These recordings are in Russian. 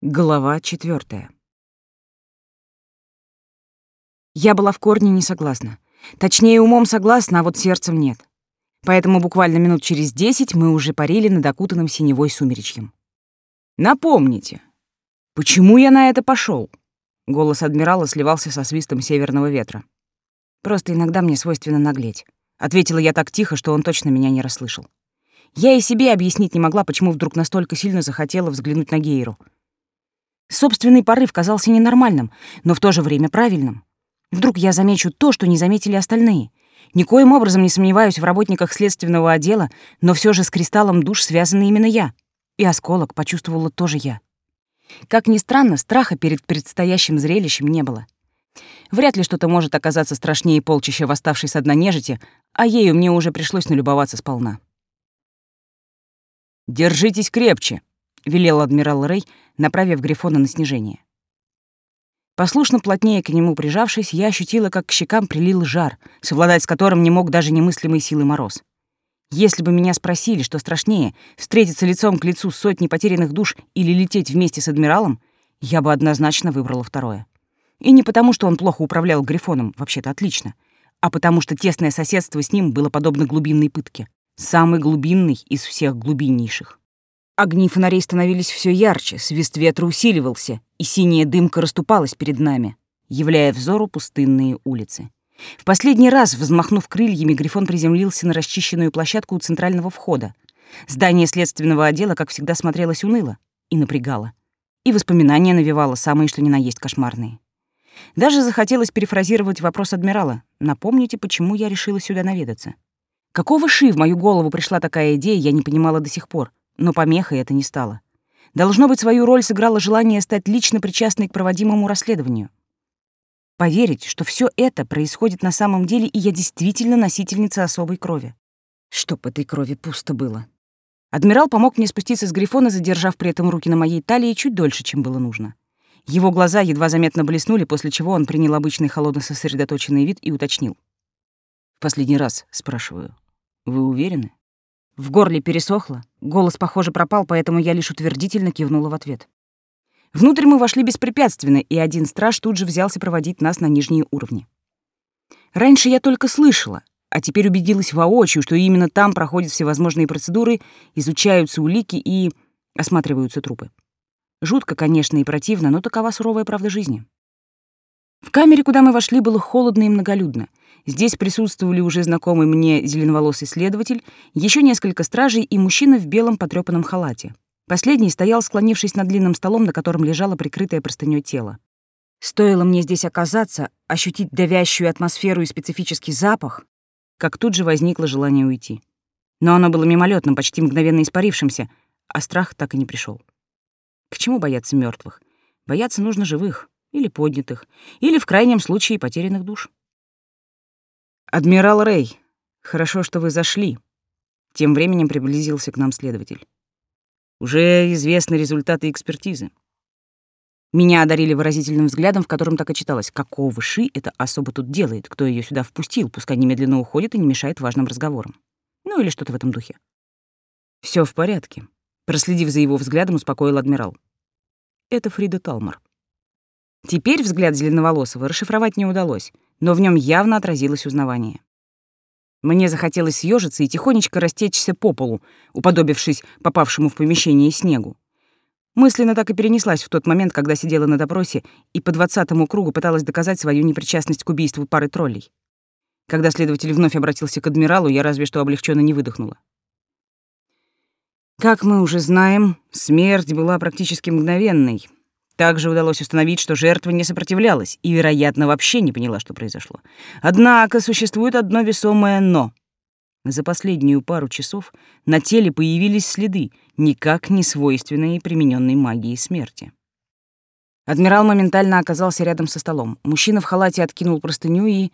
Глава четвертая. Я была в корне не согласна. Точнее, умом согласна, а вот сердцем нет. Поэтому буквально минут через десять мы уже парили над окутанным синевой сумеречьем. «Напомните, почему я на это пошел? Голос адмирала сливался со свистом северного ветра. «Просто иногда мне свойственно наглеть», — ответила я так тихо, что он точно меня не расслышал. Я и себе объяснить не могла, почему вдруг настолько сильно захотела взглянуть на Гейру — Собственный порыв казался ненормальным, но в то же время правильным. Вдруг я замечу то, что не заметили остальные. Никоим образом не сомневаюсь в работниках следственного отдела, но все же с кристаллом душ связана именно я. И осколок почувствовала тоже я. Как ни странно, страха перед предстоящим зрелищем не было. Вряд ли что-то может оказаться страшнее полчища восставшей с дна нежити, а ею мне уже пришлось налюбоваться сполна. «Держитесь крепче», — велел адмирал Рэй, направив Грифона на снижение. Послушно плотнее к нему прижавшись, я ощутила, как к щекам прилил жар, совладать с которым не мог даже немыслимой силы мороз. Если бы меня спросили, что страшнее, встретиться лицом к лицу с сотней потерянных душ или лететь вместе с адмиралом, я бы однозначно выбрала второе. И не потому, что он плохо управлял Грифоном, вообще-то отлично, а потому что тесное соседство с ним было подобно глубинной пытке, самый глубинный из всех глубиннейших. Огни фонарей становились все ярче, свист ветра усиливался, и синяя дымка расступалась перед нами, являя взору пустынные улицы. В последний раз, взмахнув крыльями, Грифон приземлился на расчищенную площадку у центрального входа. Здание следственного отдела, как всегда, смотрелось уныло и напрягало. И воспоминания навевало самые что ни на есть кошмарные. Даже захотелось перефразировать вопрос адмирала. «Напомните, почему я решила сюда наведаться?» Какого ши в мою голову пришла такая идея, я не понимала до сих пор но помехой это не стало. Должно быть, свою роль сыграло желание стать лично причастной к проводимому расследованию. Поверить, что все это происходит на самом деле, и я действительно носительница особой крови. Чтоб этой крови пусто было. Адмирал помог мне спуститься с грифона, задержав при этом руки на моей талии чуть дольше, чем было нужно. Его глаза едва заметно блеснули, после чего он принял обычный холодно-сосредоточенный вид и уточнил. «В последний раз, спрашиваю, вы уверены?» В горле пересохло, голос, похоже, пропал, поэтому я лишь утвердительно кивнула в ответ. Внутрь мы вошли беспрепятственно, и один страж тут же взялся проводить нас на нижние уровни. Раньше я только слышала, а теперь убедилась воочию, что именно там проходят всевозможные процедуры, изучаются улики и осматриваются трупы. Жутко, конечно, и противно, но такова суровая правда жизни. В камере, куда мы вошли, было холодно и многолюдно. Здесь присутствовали уже знакомый мне зеленоволосый следователь, еще несколько стражей и мужчина в белом потрёпанном халате. Последний стоял, склонившись над длинным столом, на котором лежало прикрытое простынёй тело. Стоило мне здесь оказаться, ощутить давящую атмосферу и специфический запах, как тут же возникло желание уйти. Но оно было мимолетным, почти мгновенно испарившимся, а страх так и не пришел. К чему бояться мертвых? Бояться нужно живых или поднятых, или в крайнем случае потерянных душ. «Адмирал Рэй, хорошо, что вы зашли». Тем временем приблизился к нам следователь. «Уже известны результаты экспертизы». Меня одарили выразительным взглядом, в котором так и читалось. Какого ши это особо тут делает? Кто ее сюда впустил? Пускай немедленно уходит и не мешает важным разговорам. Ну или что-то в этом духе. Все в порядке. Проследив за его взглядом, успокоил адмирал. Это Фрида Талмар. Теперь взгляд зеленоволосого расшифровать не удалось, но в нем явно отразилось узнавание. Мне захотелось съежиться и тихонечко растечься по полу, уподобившись попавшему в помещение снегу. Мысленно так и перенеслась в тот момент, когда сидела на допросе и по двадцатому кругу пыталась доказать свою непричастность к убийству пары троллей. Когда следователь вновь обратился к адмиралу, я разве что облегченно не выдохнула. Как мы уже знаем, смерть была практически мгновенной, также удалось установить, что жертва не сопротивлялась и, вероятно, вообще не поняла, что произошло. Однако существует одно весомое «но». За последнюю пару часов на теле появились следы, никак не свойственные примененной магии смерти. Адмирал моментально оказался рядом со столом. Мужчина в халате откинул простыню, и...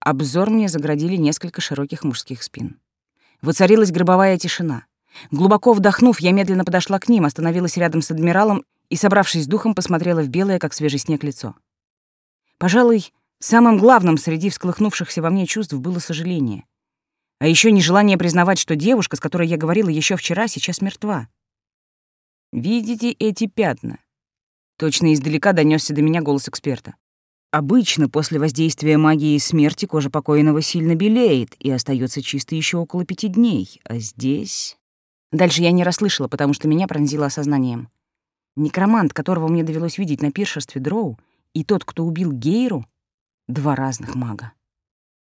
Обзор мне заградили несколько широких мужских спин. Воцарилась гробовая тишина. Глубоко вдохнув, я медленно подошла к ним, остановилась рядом с адмиралом и, собравшись с духом, посмотрела в белое, как свежий снег, лицо. Пожалуй, самым главным среди всколыхнувшихся во мне чувств было сожаление. А еще нежелание признавать, что девушка, с которой я говорила еще вчера, сейчас мертва. «Видите эти пятна?» Точно издалека донесся до меня голос эксперта. Обычно после воздействия магии смерти кожа покойного сильно белеет и остается чистой еще около пяти дней, а здесь... Дальше я не расслышала, потому что меня пронзило осознанием. Некромант, которого мне довелось видеть на пиршестве Дроу, и тот, кто убил Гейру — два разных мага.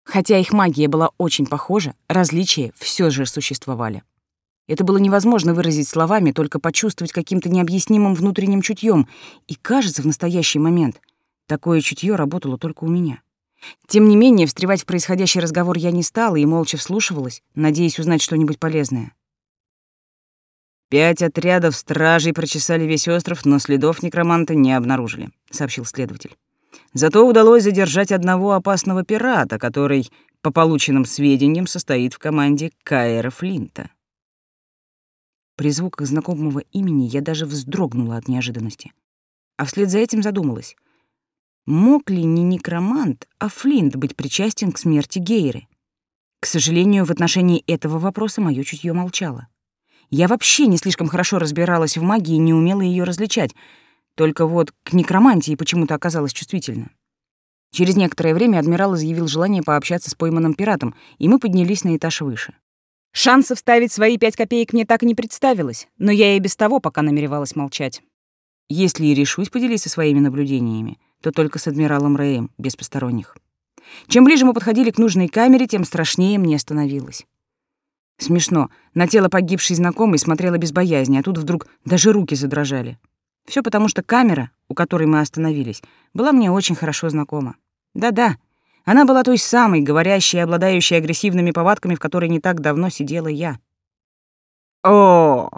Хотя их магия была очень похожа, различия все же существовали. Это было невозможно выразить словами, только почувствовать каким-то необъяснимым внутренним чутьем. И кажется, в настоящий момент такое чутье работало только у меня. Тем не менее, встревать в происходящий разговор я не стала и молча вслушивалась, надеясь узнать что-нибудь полезное. «Пять отрядов стражей прочесали весь остров, но следов некроманта не обнаружили», — сообщил следователь. Зато удалось задержать одного опасного пирата, который, по полученным сведениям, состоит в команде Кайра Флинта. При звуках знакомого имени я даже вздрогнула от неожиданности. А вслед за этим задумалась. Мог ли не некромант, а Флинт быть причастен к смерти Гейры? К сожалению, в отношении этого вопроса моё чутье молчало. Я вообще не слишком хорошо разбиралась в магии и не умела ее различать — только вот к некромантии почему-то оказалась чувствительна. Через некоторое время адмирал изъявил желание пообщаться с пойманным пиратом, и мы поднялись на этаж выше. Шансов ставить свои пять копеек мне так и не представилось, но я и без того пока намеревалась молчать. Если и решусь поделиться своими наблюдениями, то только с адмиралом Рэем, без посторонних. Чем ближе мы подходили к нужной камере, тем страшнее мне становилось. Смешно. На тело погибшей знакомой смотрела без боязни, а тут вдруг даже руки задрожали. Все потому, что камера, у которой мы остановились, была мне очень хорошо знакома. Да-да, она была той самой, говорящей и обладающей агрессивными повадками, в которой не так давно сидела я. «О,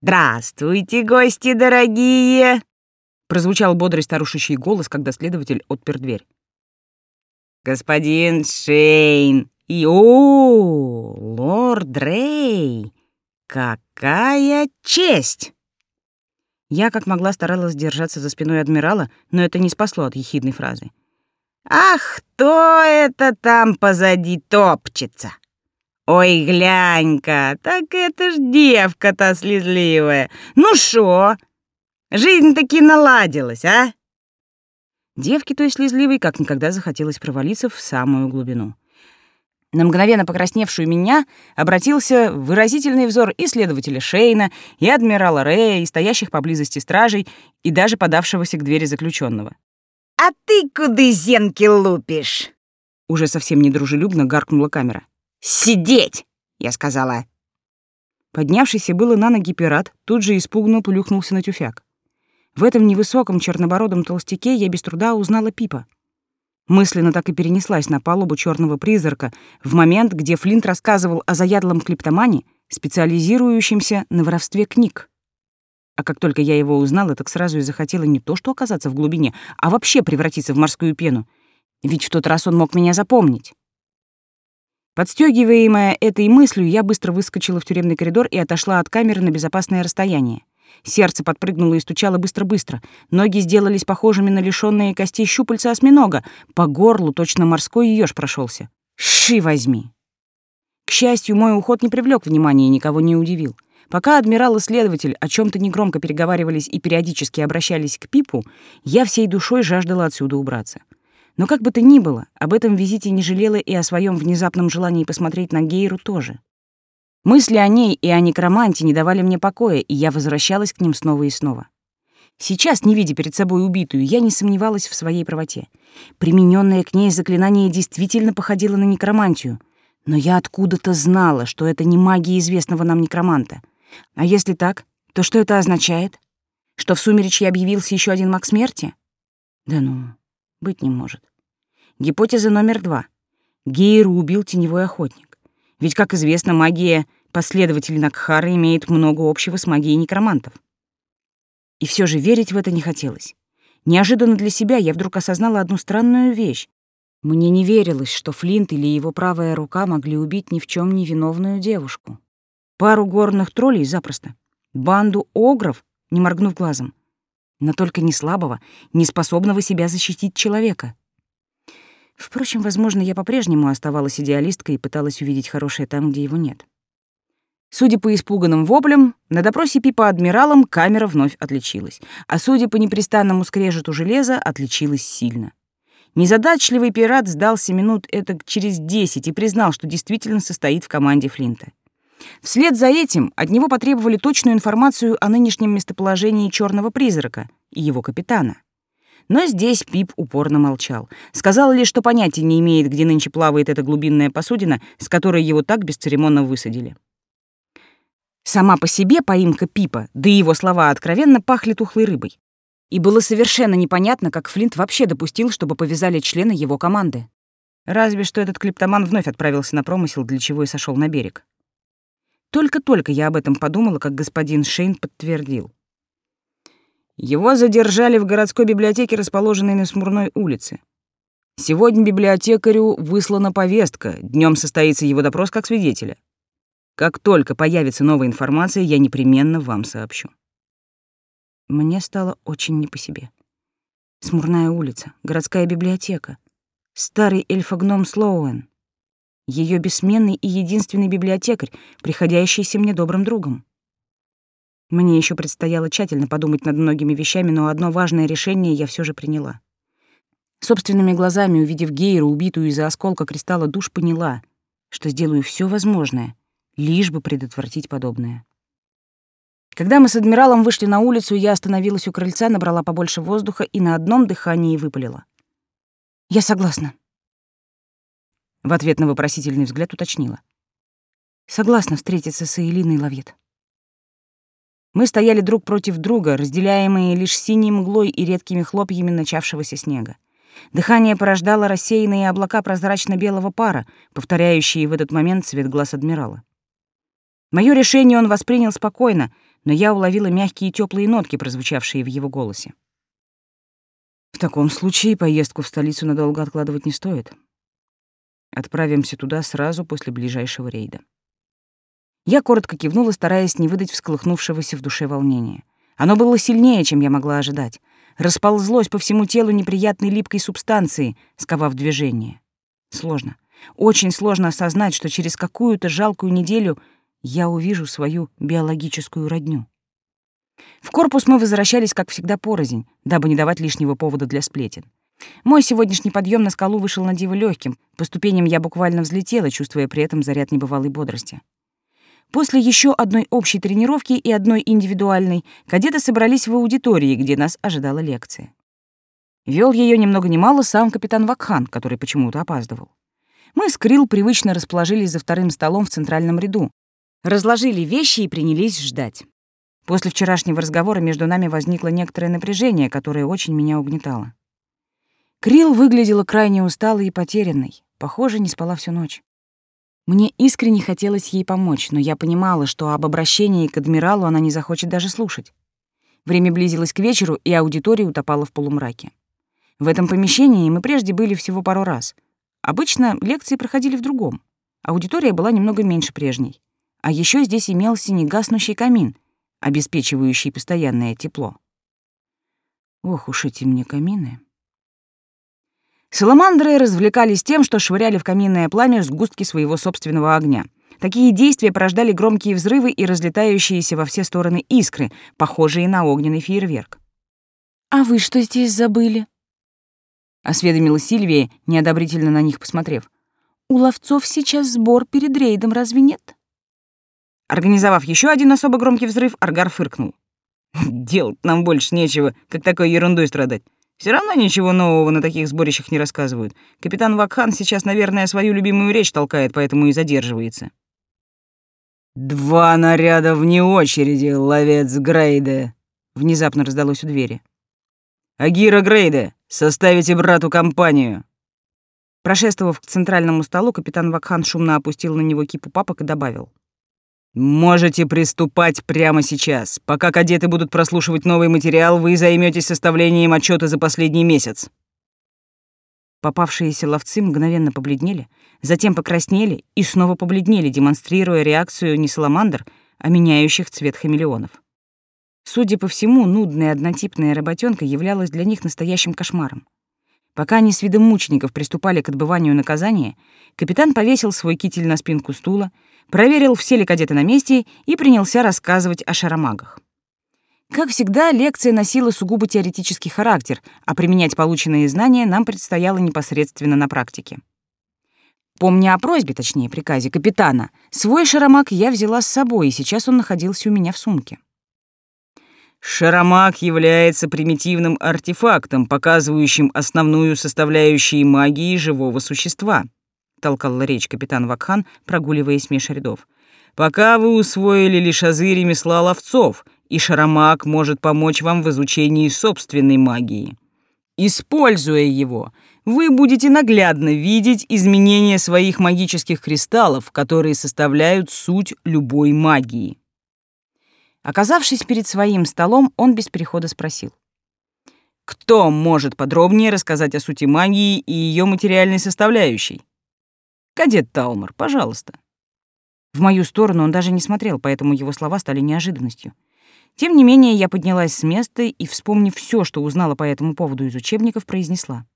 здравствуйте, гости дорогие!» Прозвучал бодрый старушечий голос, когда следователь отпер дверь. «Господин Шейн и о, лорд Рей, какая честь!» Я как могла старалась держаться за спиной адмирала, но это не спасло от ехидной фразы. «Ах, кто это там позади топчется? Ой, глянь-ка, так это ж девка-то слезливая. Ну шо, жизнь таки наладилась, а?» Девке той слезливой как никогда захотелось провалиться в самую глубину. На мгновенно покрасневшую меня обратился выразительный взор и следователя Шейна, и адмирала Рея, и стоящих поблизости стражей, и даже подавшегося к двери заключенного. «А ты куды зенки лупишь?» Уже совсем недружелюбно гаркнула камера. «Сидеть!» — я сказала. Поднявшийся было на ноги пират тут же испуганно плюхнулся на тюфяк. В этом невысоком чернобородом толстяке я без труда узнала Пипа — Мысленно так и перенеслась на палубу черного призрака в момент, где Флинт рассказывал о заядлом клептомане, специализирующемся на воровстве книг. А как только я его узнала, так сразу и захотела не то что оказаться в глубине, а вообще превратиться в морскую пену. Ведь в тот раз он мог меня запомнить. Подстёгиваемая этой мыслью, я быстро выскочила в тюремный коридор и отошла от камеры на безопасное расстояние. Сердце подпрыгнуло и стучало быстро-быстро. Ноги сделались похожими на лишённые костей щупальца осьминога. По горлу точно морской еж прошелся. Ши возьми. К счастью, мой уход не привлек внимания и никого не удивил. Пока адмирал и следователь о чем то негромко переговаривались и периодически обращались к Пипу, я всей душой жаждала отсюда убраться. Но как бы то ни было, об этом визите не жалела и о своем внезапном желании посмотреть на Гейру тоже. Мысли о ней и о некроманте не давали мне покоя, и я возвращалась к ним снова и снова. Сейчас, не видя перед собой убитую, я не сомневалась в своей правоте. Примененное к ней заклинание действительно походило на некромантию, но я откуда-то знала, что это не магия известного нам некроманта. А если так, то что это означает? Что в сумеречье объявился еще один маг смерти? Да ну, быть не может. Гипотеза номер два. Гейру убил теневой охотник. Ведь, как известно, магия последователей Накхара имеет много общего с магией некромантов. И все же верить в это не хотелось. Неожиданно для себя я вдруг осознала одну странную вещь. Мне не верилось, что Флинт или его правая рука могли убить ни в чем не виновную девушку. Пару горных троллей запросто. Банду огров, не моргнув глазом. Но только не слабого, не способного себя защитить человека. Впрочем, возможно, я по-прежнему оставалась идеалисткой и пыталась увидеть хорошее там, где его нет. Судя по испуганным воплям, на допросе Пипа адмиралом камера вновь отличилась, а судя по непрестанному скрежету железа, отличилась сильно. Незадачливый пират сдался минут это через десять и признал, что действительно состоит в команде Флинта. Вслед за этим от него потребовали точную информацию о нынешнем местоположении черного призрака и его капитана. Но здесь Пип упорно молчал. Сказал лишь, что понятия не имеет, где нынче плавает эта глубинная посудина, с которой его так бесцеремонно высадили. Сама по себе поимка Пипа, да и его слова откровенно пахли тухлой рыбой. И было совершенно непонятно, как Флинт вообще допустил, чтобы повязали члены его команды. Разве что этот клептоман вновь отправился на промысел, для чего и сошел на берег. Только-только я об этом подумала, как господин Шейн подтвердил. Его задержали в городской библиотеке, расположенной на Смурной улице. Сегодня библиотекарю выслана повестка, днем состоится его допрос как свидетеля. Как только появится новая информация, я непременно вам сообщу. Мне стало очень не по себе. Смурная улица, городская библиотека, старый эльфогном Слоуэн, ее бессменный и единственный библиотекарь, приходящийся мне добрым другом. Мне еще предстояло тщательно подумать над многими вещами, но одно важное решение я все же приняла. Собственными глазами, увидев Гейру, убитую из-за осколка кристалла душ, поняла, что сделаю все возможное, лишь бы предотвратить подобное. Когда мы с адмиралом вышли на улицу, я остановилась у крыльца, набрала побольше воздуха и на одном дыхании выпалила. «Я согласна». В ответ на вопросительный взгляд уточнила. «Согласна встретиться с Элиной Лавет». Мы стояли друг против друга, разделяемые лишь синей мглой и редкими хлопьями начавшегося снега. Дыхание порождало рассеянные облака прозрачно-белого пара, повторяющие в этот момент цвет глаз адмирала. Мое решение он воспринял спокойно, но я уловила мягкие и теплые нотки, прозвучавшие в его голосе. В таком случае поездку в столицу надолго откладывать не стоит. Отправимся туда сразу после ближайшего рейда. Я коротко кивнула, стараясь не выдать всколыхнувшегося в душе волнения. Оно было сильнее, чем я могла ожидать. Расползлось по всему телу неприятной липкой субстанции, сковав движение. Сложно. Очень сложно осознать, что через какую-то жалкую неделю я увижу свою биологическую родню. В корпус мы возвращались, как всегда, порознь, дабы не давать лишнего повода для сплетен. Мой сегодняшний подъем на скалу вышел на диво легким. По ступеням я буквально взлетела, чувствуя при этом заряд небывалой бодрости. После еще одной общей тренировки и одной индивидуальной кадеты собрались в аудитории, где нас ожидала лекция. Вел ее ни много ни мало сам капитан Вакхан, который почему-то опаздывал. Мы с Крил привычно расположились за вторым столом в центральном ряду, разложили вещи и принялись ждать. После вчерашнего разговора между нами возникло некоторое напряжение, которое очень меня угнетало. Крил выглядела крайне усталой и потерянной, похоже, не спала всю ночь. Мне искренне хотелось ей помочь, но я понимала, что об обращении к адмиралу она не захочет даже слушать. Время близилось к вечеру, и аудитория утопала в полумраке. В этом помещении мы прежде были всего пару раз. Обычно лекции проходили в другом. Аудитория была немного меньше прежней. А еще здесь имелся негаснущий камин, обеспечивающий постоянное тепло. Ох уж эти мне камины. Саламандры развлекались тем, что швыряли в каминное пламя сгустки своего собственного огня. Такие действия порождали громкие взрывы и разлетающиеся во все стороны искры, похожие на огненный фейерверк. «А вы что здесь забыли?» — осведомила Сильвия, неодобрительно на них посмотрев. «У ловцов сейчас сбор перед рейдом, разве нет?» Организовав еще один особо громкий взрыв, Аргар фыркнул. «Делать нам больше нечего, как такой ерундой страдать. Все равно ничего нового на таких сборищах не рассказывают. Капитан Вакхан сейчас, наверное, свою любимую речь толкает, поэтому и задерживается». «Два наряда вне очереди, ловец Грейде!» — внезапно раздалось у двери. «Агира Грейде, составите брату компанию!» Прошествовав к центральному столу, капитан Вакхан шумно опустил на него кипу папок и добавил. Можете приступать прямо сейчас. Пока кадеты будут прослушивать новый материал, вы займетесь составлением отчета за последний месяц. Попавшиеся ловцы мгновенно побледнели, затем покраснели и снова побледнели, демонстрируя реакцию не саламандр, а меняющих цвет хамелеонов. Судя по всему, нудная однотипная работенка являлась для них настоящим кошмаром. Пока они с видом мучеников приступали к отбыванию наказания, капитан повесил свой китель на спинку стула, проверил, все ли кадеты на месте, и принялся рассказывать о шаромагах. Как всегда, лекция носила сугубо теоретический характер, а применять полученные знания нам предстояло непосредственно на практике. Помня о просьбе, точнее, приказе капитана, свой шаромаг я взяла с собой, и сейчас он находился у меня в сумке. Шаромаг является примитивным артефактом, показывающим основную составляющую магии живого существа, толкал речь капитан Вакхан, прогуливаясь меж рядов. Пока вы усвоили лишь азы ремесла ловцов, и Шаромаг может помочь вам в изучении собственной магии. Используя его, вы будете наглядно видеть изменения своих магических кристаллов, которые составляют суть любой магии. Оказавшись перед своим столом, он без перехода спросил. «Кто может подробнее рассказать о сути магии и ее материальной составляющей?» «Кадет Талмор, пожалуйста». В мою сторону он даже не смотрел, поэтому его слова стали неожиданностью. Тем не менее, я поднялась с места и, вспомнив все, что узнала по этому поводу из учебников, произнесла.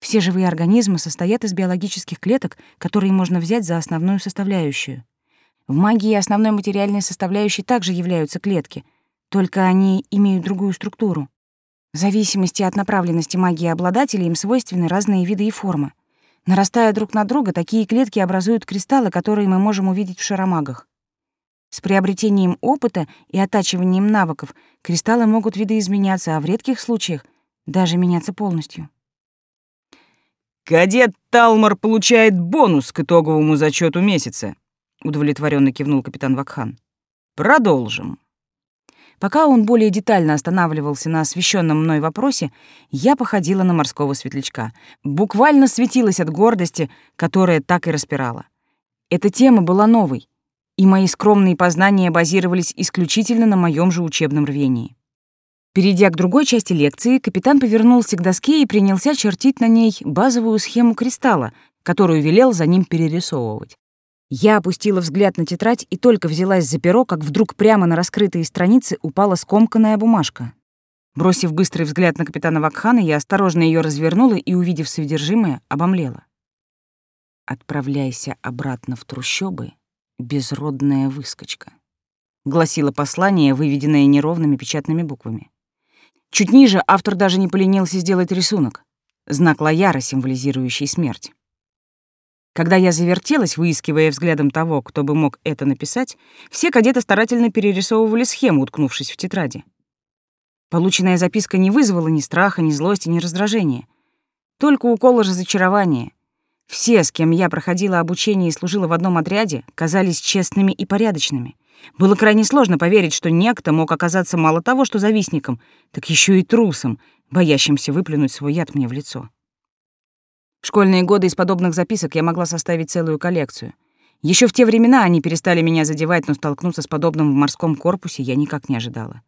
Все живые организмы состоят из биологических клеток, которые можно взять за основную составляющую. В магии основной материальной составляющей также являются клетки, только они имеют другую структуру. В зависимости от направленности магии обладателя им свойственны разные виды и формы. Нарастая друг на друга, такие клетки образуют кристаллы, которые мы можем увидеть в шаромагах. С приобретением опыта и оттачиванием навыков кристаллы могут видоизменяться, а в редких случаях даже меняться полностью. «Кадет Талмор получает бонус к итоговому зачету месяца», удовлетворенно кивнул капитан Вакхан. Продолжим. Пока он более детально останавливался на освещенном мной вопросе, я походила на морского светлячка. Буквально светилась от гордости, которая так и распирала. Эта тема была новой, и мои скромные познания базировались исключительно на моем же учебном рвении. Перейдя к другой части лекции, капитан повернулся к доске и принялся чертить на ней базовую схему кристалла, которую велел за ним перерисовывать. Я опустила взгляд на тетрадь и только взялась за перо, как вдруг прямо на раскрытые страницы упала скомканная бумажка. Бросив быстрый взгляд на капитана Вакхана, я осторожно ее развернула и, увидев содержимое, обомлела. «Отправляйся обратно в трущобы, безродная выскочка», — гласило послание, выведенное неровными печатными буквами. Чуть ниже автор даже не поленился сделать рисунок — знак Лояра, символизирующий смерть. Когда я завертелась, выискивая взглядом того, кто бы мог это написать, все кадеты старательно перерисовывали схему, уткнувшись в тетради. Полученная записка не вызвала ни страха, ни злости, ни раздражения. Только укол разочарования. Все, с кем я проходила обучение и служила в одном отряде, казались честными и порядочными. Было крайне сложно поверить, что некто мог оказаться мало того, что завистником, так еще и трусом, боящимся выплюнуть свой яд мне в лицо. В школьные годы из подобных записок я могла составить целую коллекцию. Еще в те времена они перестали меня задевать, но столкнуться с подобным в морском корпусе я никак не ожидала.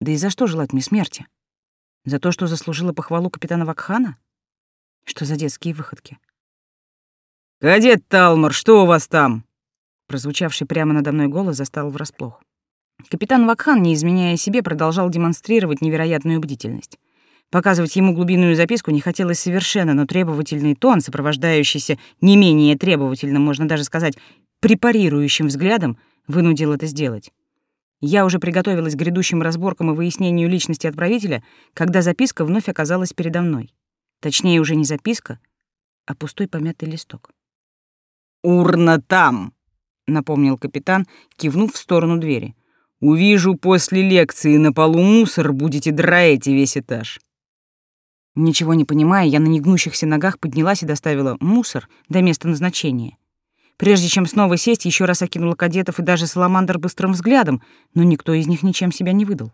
Да и за что желать мне смерти? За то, что заслужила похвалу капитана Вакхана? Что за детские выходки? «Кадет Талмор, что у вас там?» Прозвучавший прямо надо мной голос застал врасплох. Капитан Вакхан, не изменяя себе, продолжал демонстрировать невероятную бдительность. Показывать ему глубинную записку не хотелось совершенно, но требовательный тон, сопровождающийся не менее требовательным, можно даже сказать, препарирующим взглядом, вынудил это сделать. Я уже приготовилась к грядущим разборкам и выяснению личности отправителя, когда записка вновь оказалась передо мной. Точнее, уже не записка, а пустой помятый листок. «Урна там!» — напомнил капитан, кивнув в сторону двери. «Увижу после лекции на полу мусор, будете драить весь этаж». Ничего не понимая, я на негнущихся ногах поднялась и доставила мусор до места назначения. Прежде чем снова сесть, еще раз окинула кадетов и даже Саламандр быстрым взглядом, но никто из них ничем себя не выдал.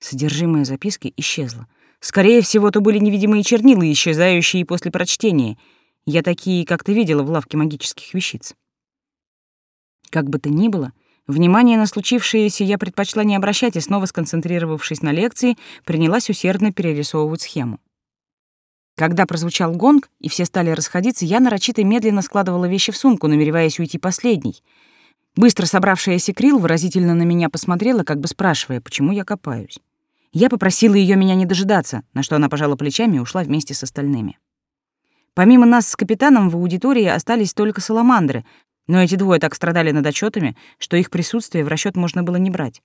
Содержимое записки исчезло. Скорее всего, то были невидимые чернила, исчезающие после прочтения. Я такие как-то видела в лавке магических вещиц. Как бы то ни было, Внимание на случившееся я предпочла не обращать и снова сконцентрировавшись на лекции, принялась усердно перерисовывать схему. Когда прозвучал гонг, и все стали расходиться, я нарочито медленно складывала вещи в сумку, намереваясь уйти последней. Быстро собравшаяся Крил выразительно на меня посмотрела, как бы спрашивая, почему я копаюсь. Я попросила ее меня не дожидаться, на что она пожала плечами и ушла вместе с остальными. Помимо нас с капитаном в аудитории остались только саламандры, но эти двое так страдали над отчетами, что их присутствие в расчет можно было не брать.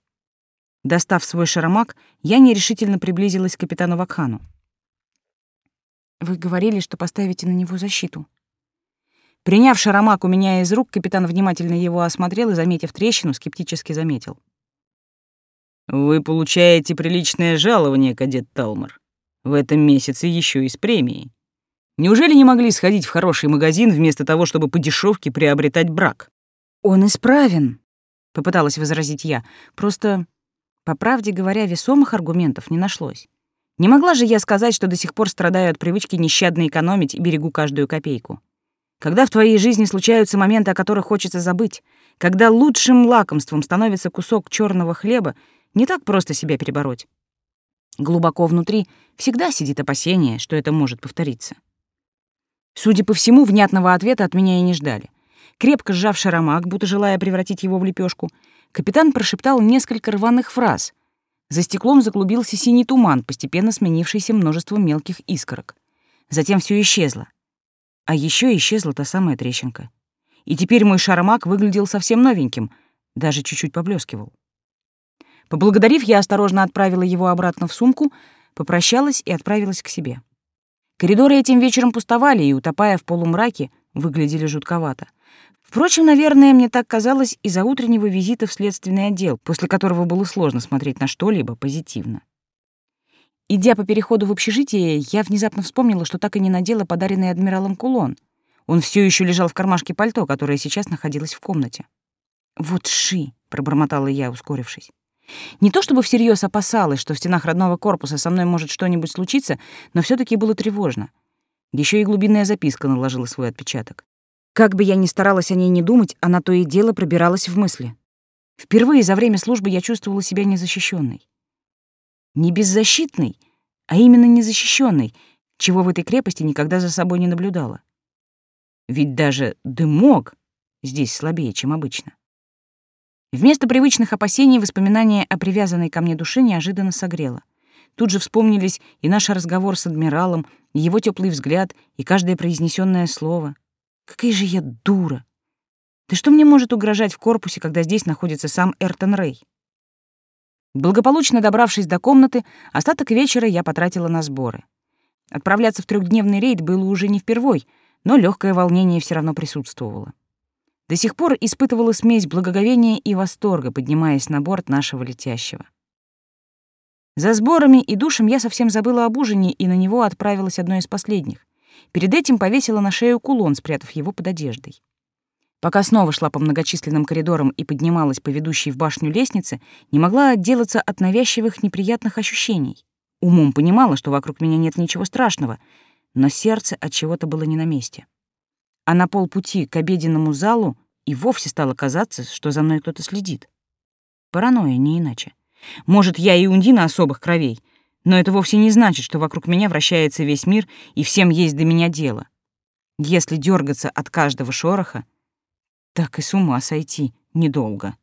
Достав свой шаромак, я нерешительно приблизилась к капитану Вакхану. «Вы говорили, что поставите на него защиту». Приняв шаромак у меня из рук, капитан внимательно его осмотрел и, заметив трещину, скептически заметил. «Вы получаете приличное жалование, кадет Талмар. В этом месяце еще и с премией. Неужели не могли сходить в хороший магазин вместо того, чтобы по дешевке приобретать брак?» «Он исправен», — попыталась возразить я. «Просто, по правде говоря, весомых аргументов не нашлось. Не могла же я сказать, что до сих пор страдаю от привычки нещадно экономить и берегу каждую копейку. Когда в твоей жизни случаются моменты, о которых хочется забыть, когда лучшим лакомством становится кусок черного хлеба, не так просто себя перебороть. Глубоко внутри всегда сидит опасение, что это может повториться. Судя по всему, внятного ответа от меня и не ждали. Крепко сжав шаромак, будто желая превратить его в лепешку, капитан прошептал несколько рваных фраз. За стеклом заклубился синий туман, постепенно сменившийся множеством мелких искорок. Затем все исчезло. А еще исчезла та самая трещинка. И теперь мой шаромак выглядел совсем новеньким, даже чуть-чуть поблескивал. Поблагодарив, я осторожно отправила его обратно в сумку, попрощалась и отправилась к себе. Коридоры этим вечером пустовали и, утопая в полумраке, выглядели жутковато. Впрочем, наверное, мне так казалось из-за утреннего визита в следственный отдел, после которого было сложно смотреть на что-либо позитивно. Идя по переходу в общежитие, я внезапно вспомнила, что так и не надела подаренный адмиралом кулон. Он все еще лежал в кармашке пальто, которое сейчас находилось в комнате. «Вот ши!» — пробормотала я, ускорившись. Не то чтобы всерьез опасалась, что в стенах родного корпуса со мной может что-нибудь случиться, но все таки было тревожно. Еще и глубинная записка наложила свой отпечаток. Как бы я ни старалась о ней не думать, она то и дело пробиралась в мысли. Впервые за время службы я чувствовала себя незащищенной. Не беззащитной, а именно незащищенной, чего в этой крепости никогда за собой не наблюдала. Ведь даже дымок здесь слабее, чем обычно. Вместо привычных опасений воспоминания о привязанной ко мне душе неожиданно согрело. Тут же вспомнились и наш разговор с адмиралом, и его теплый взгляд, и каждое произнесенное слово. Какая же я дура! Да что мне может угрожать в корпусе, когда здесь находится сам Эртон Рэй? Благополучно добравшись до комнаты, остаток вечера я потратила на сборы. Отправляться в трехдневный рейд было уже не впервой, но легкое волнение все равно присутствовало. До сих пор испытывала смесь благоговения и восторга, поднимаясь на борт нашего летящего. За сборами и душем я совсем забыла об ужине и на него отправилась одной из последних. Перед этим повесила на шею кулон, спрятав его под одеждой. Пока снова шла по многочисленным коридорам и поднималась по ведущей в башню лестнице, не могла отделаться от навязчивых неприятных ощущений. Умом понимала, что вокруг меня нет ничего страшного, но сердце от чего-то было не на месте. А на полпути к обеденному залу и вовсе стало казаться, что за мной кто-то следит. Паранойя, не иначе. Может, я и Ундина особых кровей, но это вовсе не значит, что вокруг меня вращается весь мир и всем есть до меня дело. Если дергаться от каждого шороха, так и с ума сойти недолго.